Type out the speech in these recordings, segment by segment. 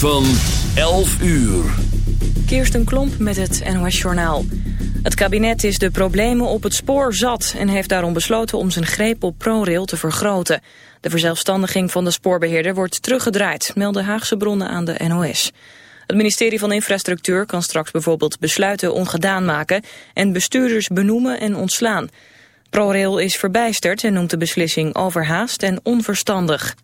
van 11 uur. Kirsten Klomp met het NOS Journaal. Het kabinet is de problemen op het spoor zat... en heeft daarom besloten om zijn greep op ProRail te vergroten. De verzelfstandiging van de spoorbeheerder wordt teruggedraaid... melden Haagse bronnen aan de NOS. Het ministerie van Infrastructuur kan straks bijvoorbeeld besluiten ongedaan maken... en bestuurders benoemen en ontslaan. ProRail is verbijsterd en noemt de beslissing overhaast en onverstandig.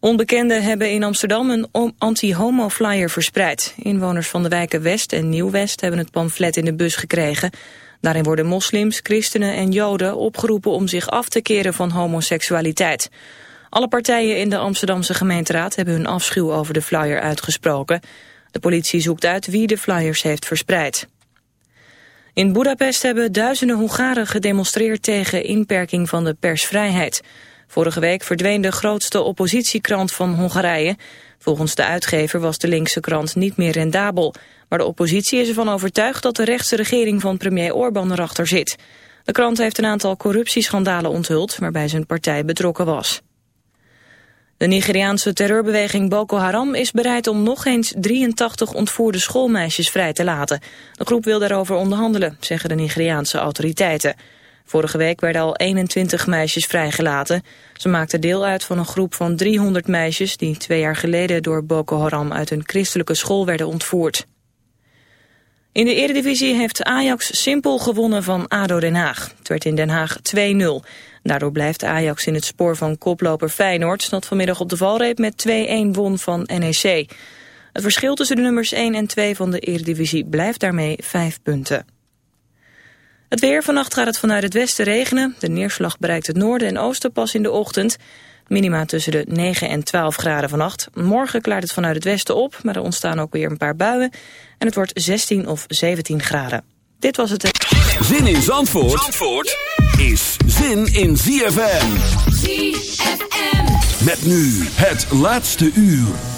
Onbekenden hebben in Amsterdam een anti-homo-flyer verspreid. Inwoners van de wijken West en Nieuw-West hebben het pamflet in de bus gekregen. Daarin worden moslims, christenen en joden opgeroepen om zich af te keren van homoseksualiteit. Alle partijen in de Amsterdamse gemeenteraad hebben hun afschuw over de flyer uitgesproken. De politie zoekt uit wie de flyers heeft verspreid. In Budapest hebben duizenden Hongaren gedemonstreerd tegen inperking van de persvrijheid. Vorige week verdween de grootste oppositiekrant van Hongarije. Volgens de uitgever was de linkse krant niet meer rendabel. Maar de oppositie is ervan overtuigd dat de rechtse regering van premier Orbán erachter zit. De krant heeft een aantal corruptieschandalen onthuld waarbij zijn partij betrokken was. De Nigeriaanse terreurbeweging Boko Haram is bereid om nog eens 83 ontvoerde schoolmeisjes vrij te laten. De groep wil daarover onderhandelen, zeggen de Nigeriaanse autoriteiten. Vorige week werden al 21 meisjes vrijgelaten. Ze maakten deel uit van een groep van 300 meisjes... die twee jaar geleden door Boko Haram uit een christelijke school werden ontvoerd. In de eredivisie heeft Ajax simpel gewonnen van ADO Den Haag. Het werd in Den Haag 2-0. Daardoor blijft Ajax in het spoor van koploper Feyenoord... dat vanmiddag op de valreep met 2-1 won van NEC. Het verschil tussen de nummers 1 en 2 van de eredivisie blijft daarmee 5 punten. Het weer, vannacht gaat het vanuit het westen regenen. De neerslag bereikt het noorden en oosten pas in de ochtend. Minima tussen de 9 en 12 graden vannacht. Morgen klaart het vanuit het westen op, maar er ontstaan ook weer een paar buien. En het wordt 16 of 17 graden. Dit was het... Zin in Zandvoort, Zandvoort is zin in ZFM. ZFM. Met nu het laatste uur.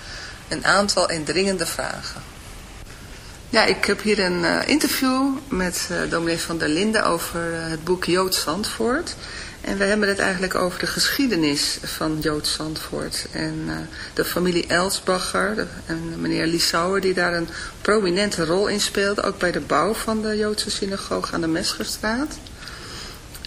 een aantal indringende vragen. Ja, ik heb hier een uh, interview met uh, van der Linden over uh, het boek Jood Zandvoort. En we hebben het eigenlijk over de geschiedenis van Jood Zandvoort. En de familie Elsbacher en meneer Liesauer die daar een prominente rol in speelde. Ook bij de bouw van de Joodse synagoge aan de Mesgerstraat.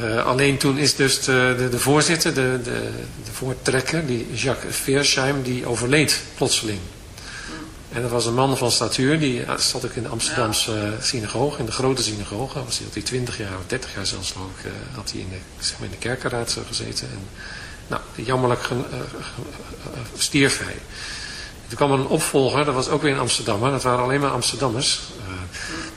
Uh, alleen toen is dus de, de, de voorzitter, de, de, de, voortrekker, die Jacques Veersheim, die overleed plotseling. En dat was een man van statuur, die zat ook in de Amsterdamse ja. synagoge, in de grote synagoge. Was hij, had hij 20 jaar of 30 jaar zelfs ik, uh, had hij in de, zeg maar in de kerkenraad gezeten. En, nou, jammerlijk uh, stierf hij. Toen kwam er een opvolger, dat was ook weer in Amsterdam, dat waren alleen maar Amsterdammers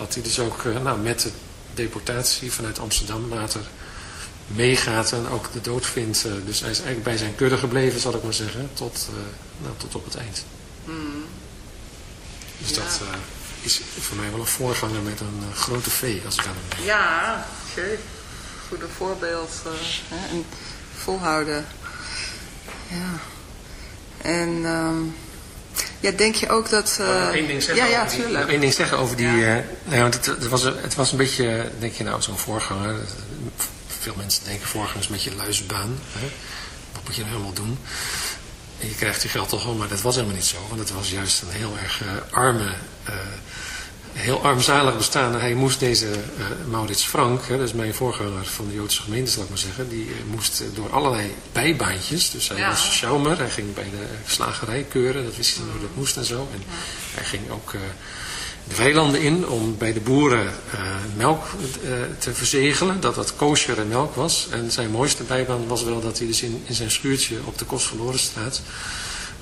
Dat hij dus ook uh, nou, met de deportatie vanuit Amsterdam later meegaat en ook de dood vindt. dus hij is eigenlijk bij zijn kudde gebleven zal ik maar zeggen. Tot, nou, tot op het eind. Mm. Dus ja. dat is voor mij wel een voorganger met een uh, grote V, als ik aan hem denk. Ja, oké. Goede voorbeeld. Uh, hè, en volhouden. Ja. En um, ja, denk je ook dat... Uh, nog één ding zeggen ja, ja, die, nog één ding zeggen over die... Ja. nou, het, het, was, het was een beetje, denk je nou, zo'n voorganger. Veel mensen denken voorganger is een beetje luisbaan. Hè? Wat moet je nou helemaal doen? En je krijgt je geld toch wel, maar dat was helemaal niet zo. Want het was juist een heel erg uh, arme, heel armzalig bestaan. Hij moest deze uh, Maurits Frank, hè, dat is mijn voorganger van de Joodse gemeente, zal ik maar zeggen. Die moest door allerlei bijbaantjes. Dus hij ja. was schoumer, hij ging bij de slagerij keuren. Dat wist hij hoe dat moest en zo. En ja. hij ging ook de weilanden in om bij de boeren uh, melk uh, te verzegelen, dat dat kosher melk was. En zijn mooiste bijbaan was wel dat hij dus in, in zijn schuurtje op de Kostverlorenstraat,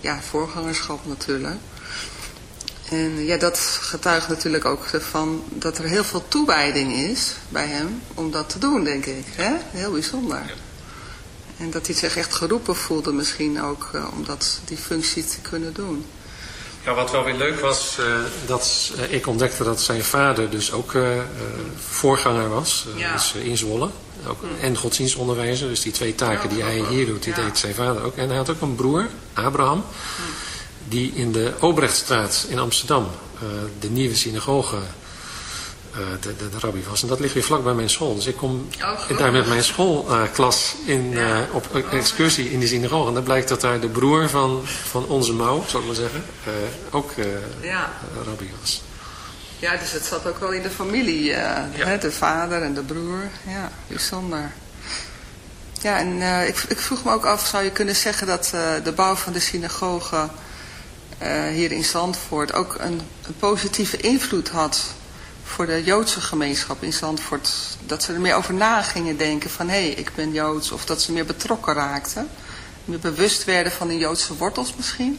ja, voorgangerschap natuurlijk. En ja, dat getuigt natuurlijk ook van dat er heel veel toewijding is bij hem om dat te doen, denk ik. Hè? Heel bijzonder. Ja. En dat hij zich echt geroepen voelde misschien ook uh, om dat, die functie te kunnen doen. Ja, wat wel weer leuk was, uh, dat uh, ik ontdekte dat zijn vader dus ook voorganger was. Ja. Dus in Zwolle. Ook. En godsdienstonderwijzer. Dus die twee taken die hij hier doet, die deed zijn vader ook. En hij had ook een broer, Abraham. Die in de Obrechtstraat in Amsterdam de nieuwe synagoge uh, de, de, de, rabbi was. En dat ligt weer vlak bij mijn school. Dus ik kom oh, daar met mijn schoolklas uh, in, uh, op excursie in die synagoge. En dan blijkt dat daar de broer van, van onze mouw, zou ik maar zeggen, ook rabbi was. Ja, dus het zat ook wel in de familie. Ja. Hè, de vader en de broer. Ja, bijzonder. Ja, en ik, ik, vroeg me ook af, zou je kunnen zeggen dat de bouw van de synagoge hier in Zandvoort ook een, een positieve invloed had voor de Joodse gemeenschap in Zandvoort, dat ze er meer over na gingen denken van hé, hey, ik ben Joods, of dat ze meer betrokken raakten, meer bewust werden van hun Joodse wortels misschien?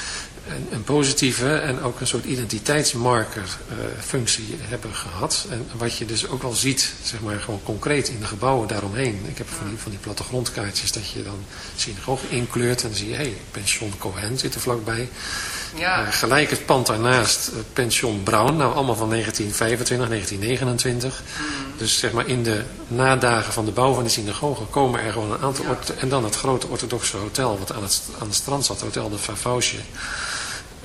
een, positieve en ook een soort identiteitsmarker uh, functie hebben gehad. En wat je dus ook wel ziet, zeg maar gewoon concreet in de gebouwen daaromheen. Ik heb van die, van die plattegrondkaartjes dat je dan synagoge inkleurt en dan zie je, hé, hey, pension Cohen zit er vlakbij. Ja. Uh, gelijk het pand daarnaast, uh, pension Brown, nou allemaal van 1925, 1929. Mm. Dus zeg maar in de nadagen van de bouw van de synagoge komen er gewoon een aantal... Ja. En dan het grote orthodoxe hotel wat aan het, aan het strand zat, Hotel de Favausje.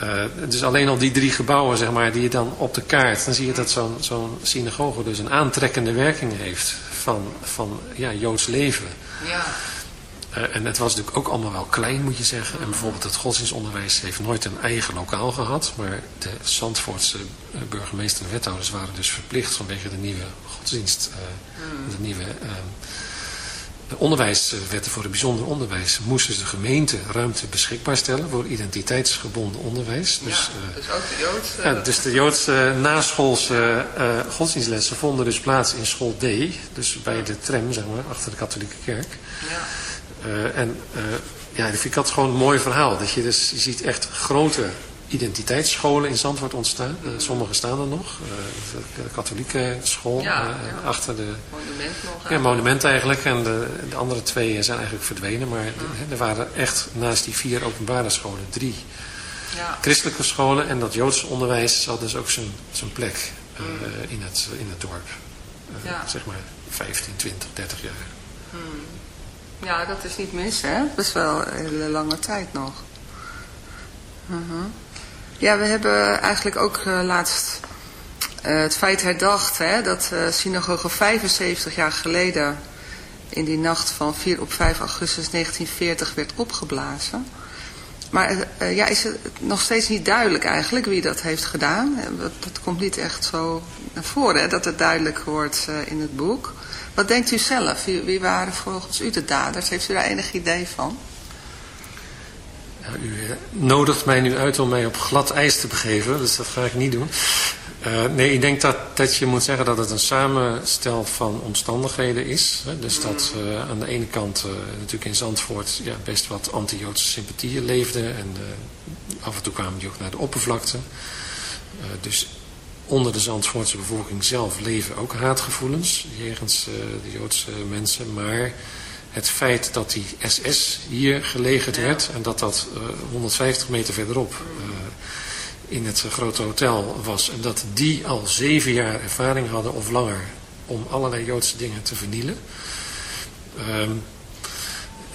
Uh, dus alleen al die drie gebouwen, zeg maar, die je dan op de kaart, dan zie je dat zo'n zo'n synagoge dus een aantrekkende werking heeft van, van ja, Joods leven. Ja. Uh, en het was natuurlijk ook allemaal wel klein, moet je zeggen. En bijvoorbeeld het godsdienstonderwijs heeft nooit een eigen lokaal gehad. Maar de Zandvoortse uh, burgemeester en wethouders waren dus verplicht vanwege de nieuwe godsdienst, mm. de nieuwe de onderwijswetten voor het bijzonder onderwijs moesten de gemeente ruimte beschikbaar stellen voor identiteitsgebonden onderwijs. Dus, ja, dus ook de Joodse... Ja, dus de Joodse naschoolse uh, godsdienstlessen vonden dus plaats in school D, dus bij de tram, zeg maar, achter de katholieke kerk. Ja. Uh, en uh, ja, dat vind ik dat gewoon een mooi verhaal. Dat je dus, je ziet echt grote identiteitsscholen in Zandvoort ontstaan. Uh, sommige staan er nog. De katholieke school ja, ja. achter de... Monument nog. Ja, monument eigenlijk. En de, de, andere twee zijn eigenlijk verdwenen. Maar de, er waren echt naast die vier openbare scholen drie ja. christelijke scholen. En dat Joodse onderwijs had dus ook zijn, zijn plek mm. in, het, in het dorp. Zeg maar 15, 20, 30 jaar. Mm. Ja, dat is niet mis hè. Is wel een hele lange tijd nog. -huh. Ja, we hebben eigenlijk ook uh, laatst uh, het feit herdacht hè, dat uh, synagoge 75 jaar geleden in die nacht van 4 op 5 augustus 1940 werd opgeblazen. Maar ja, is het nog steeds niet duidelijk eigenlijk wie dat heeft gedaan. Dat, dat komt niet echt zo naar voren, hè, dat het duidelijk wordt in het boek. Wat denkt u zelf? Wie, waren volgens u de daders? Heeft u daar enig idee van? U nodigt mij nu uit om mij op glad ijs te begeven, dus dat ga ik niet doen. Uh, nee, ik denk dat, dat je moet zeggen dat het een samenstel van omstandigheden is. Hè? Dus dat uh, aan de ene kant natuurlijk in Zandvoort ja, best wat anti-Joodse sympathieën leefden. En af en toe kwamen die ook naar de oppervlakte. dus onder de Zandvoortse bevolking zelf leven ook haatgevoelens jegens de Joodse mensen. Maar het feit dat die SS hier gelegerd werd en dat dat uh, 150 meter verderop uh, in het grote hotel was. En dat die al zeven jaar ervaring hadden of langer om allerlei Joodse dingen te vernielen. Um,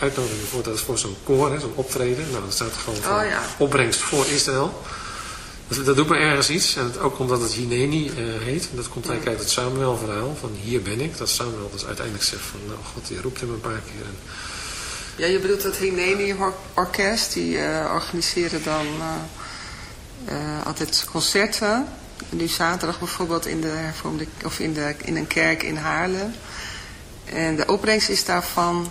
uitnodiging voor, dat is voor zo'n koor, zo'n optreden. Nou, dat staat gewoon voor oh, opbrengst voor Israël. Dat, dat, doet me ergens iets. En het, ook omdat het Hineni heet. En dat komt eigenlijk uit het Samuel verhaal, van hier ben ik. Dat Samuel dus uiteindelijk zegt van, nou god, die roept hem een paar keer. En, ja, je bedoelt het Hineni orkest, die organiseren dan altijd concerten nu zaterdag bijvoorbeeld in, de hervormde, of in, de, in een kerk in Haarlem. En de opbrengst is daarvan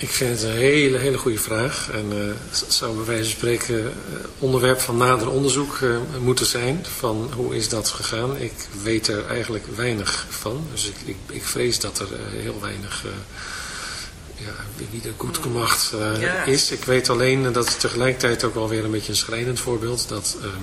Ik vind het een hele, hele goede vraag. En uh, het zou bij wijze van spreken uh, onderwerp van nader onderzoek uh, moeten zijn. Van hoe is dat gegaan? Ik weet er eigenlijk weinig van. Dus ik, ik, ik vrees dat er heel weinig ja, wie de goed gemacht is. Ik weet alleen dat het tegelijkertijd ook wel weer een beetje een schrijnend voorbeeld. Dat ehm,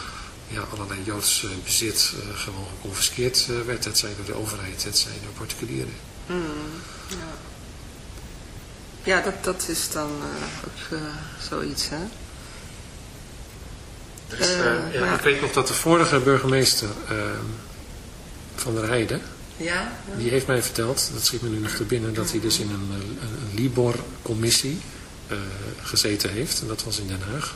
ja, allerlei Joods bezit uh, gewoon geconfiskeerd uh, werd. Het zij door de overheid, het zij door particulieren. Mm, ja. ja, dat, dat is dan uh, ook zoiets, hè? Dus, ja, ja. Ik weet nog dat de vorige burgemeester van der Heide, ja, die heeft mij verteld, dat schiet me nu nog te binnen, dat hij dus in een, een, een Libor-commissie gezeten heeft. En dat was in Den Haag.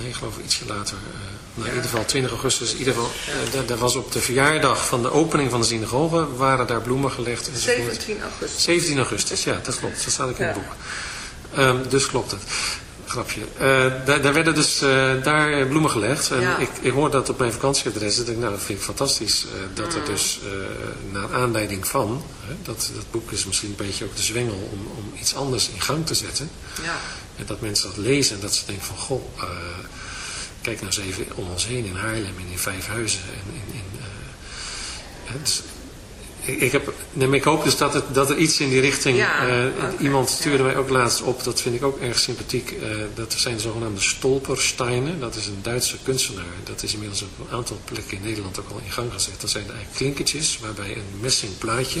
Nee, ik geloof ietsje later. Uh, nou, in ieder geval 20 augustus. In ieder geval, uh, daar was op de verjaardag van de opening van de synagoge, waren daar bloemen gelegd. 17 augustus. 17 augustus, ja, dat klopt. Dat staat ook in het boek. Um, dus klopt het grapje. Uh, daar, daar, werden dus daar bloemen gelegd. En ik, ik hoor dat op mijn vakantieadres. En ik nou, dat vind ik fantastisch. Dat er dus naar aanleiding van, dat, dat boek is misschien een beetje ook de zwengel om, om iets anders in gang te zetten. Ja. En dat mensen dat lezen en dat ze denken van, goh, kijk nou eens even om ons heen in Haarlem en in Vijfhuizen. En in, in, dus ik, heb, nee, ik hoop dus dat, het, dat er iets in die richting... Ja, uh, okay, iemand stuurde ja. mij ook laatst op, dat vind ik ook erg sympathiek. Dat zijn de zogenaamde stolpersteinen. Dat is een Duitse kunstenaar. Dat is inmiddels op een aantal plekken in Nederland ook al in gang gezet. Dat zijn eigenlijk klinkertjes waarbij een messing plaatje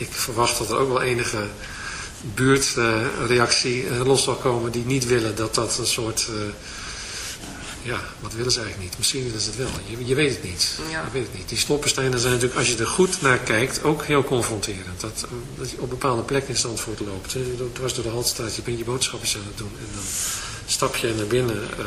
ik verwacht dat er ook wel enige buurtreactie uh, los zal komen die niet willen dat dat een soort... Uh, ja, wat willen ze eigenlijk niet? Misschien willen ze het wel. Je, je weet het niet. Ja. Je weet het niet. Die stolpersteinen zijn natuurlijk, als je er goed naar kijkt, ook heel confronterend. Dat, dat je op bepaalde plekken in Zandvoort loopt. Dwars door de Haltstraat, je bent je boodschapjes aan het doen. En dan stap je naar binnen uh,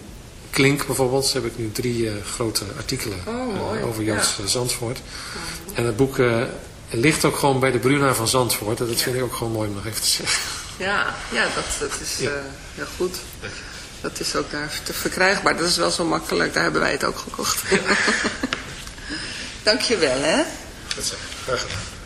Klink bijvoorbeeld, heb ik nu drie grote artikelen oh, over Joods ja. Zandvoort. En het boek ligt ook gewoon bij de Bruna van Zandvoort. En dat vind ik ook gewoon mooi om nog even te zeggen. Ja, ja dat, dat is ja. Uh, heel goed. Dat is ook daar te verkrijgbaar. Dat is wel zo makkelijk. Daar hebben wij het ook gekocht. Ja. Dank je wel, hè. Goed zo. Graag gedaan.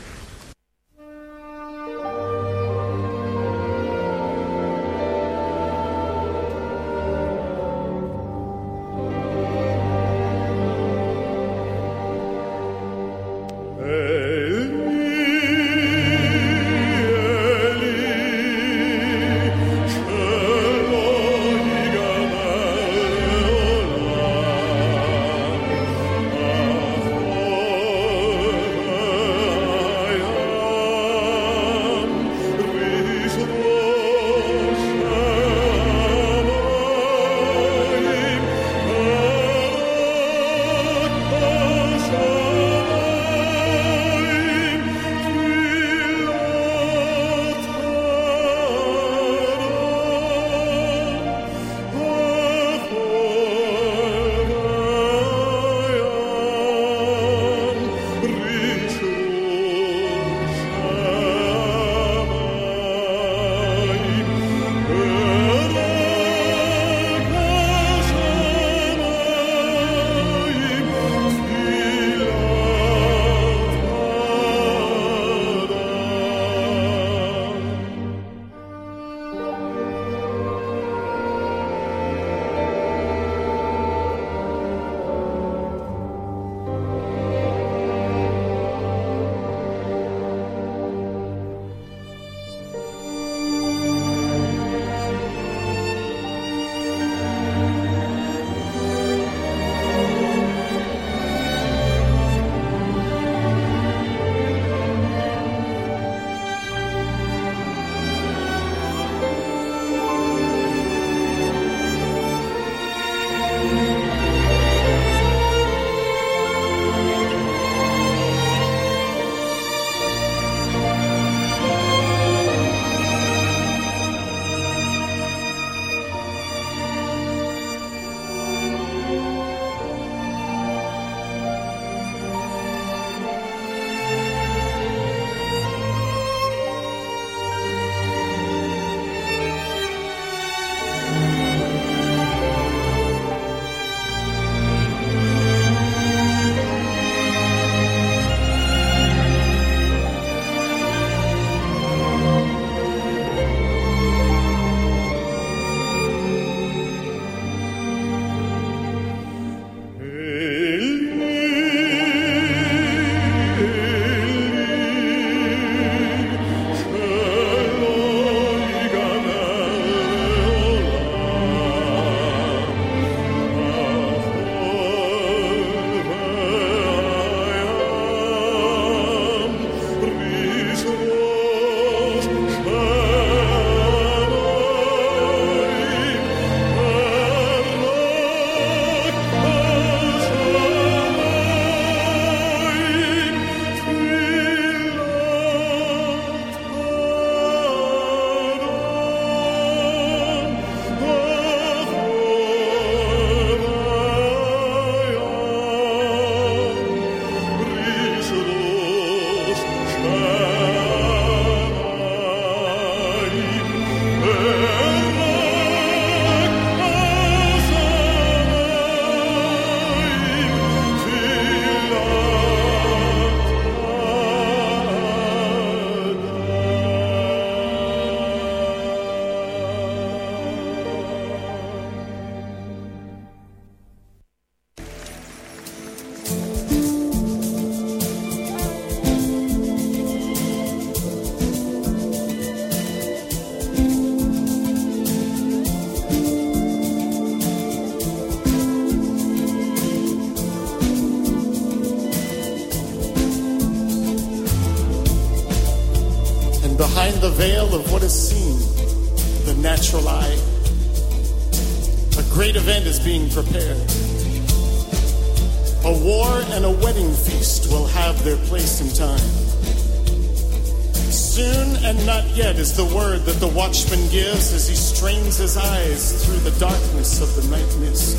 Watchman gives as he strains his eyes through the darkness of the night mist.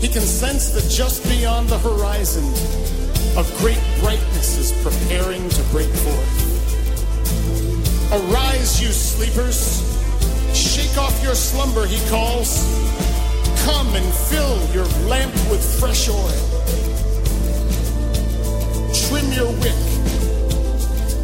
He can sense that just beyond the horizon, a great brightness is preparing to break forth. Arise, you sleepers. Shake off your slumber, he calls. Come and fill your lamp with fresh oil. Trim your wick.